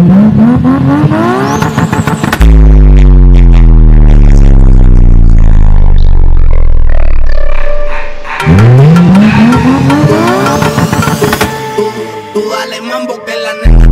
Tú dale mambo que la nena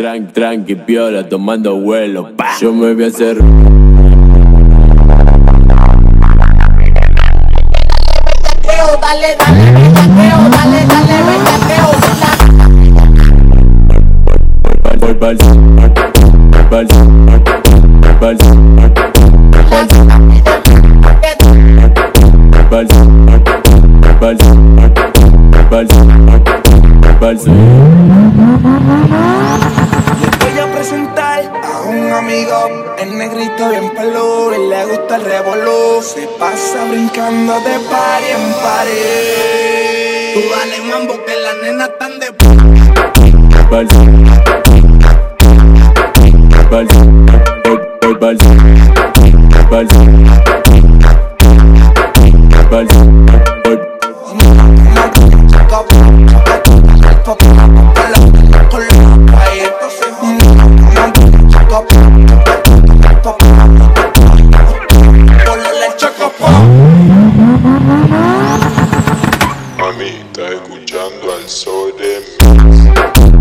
Tranqui, tranqui, piola, tomando vuelo. pa. Yo me voy a hacer. Dale, dale, bellaqueo, dale, dale, bellaqueo. Voy pa'l. Negrito bien peludo y le gusta el revolú. Se pasa brincando de par en pared. Tú dale mambo que las nenas están de p- mí, está escuchando al sol de mí.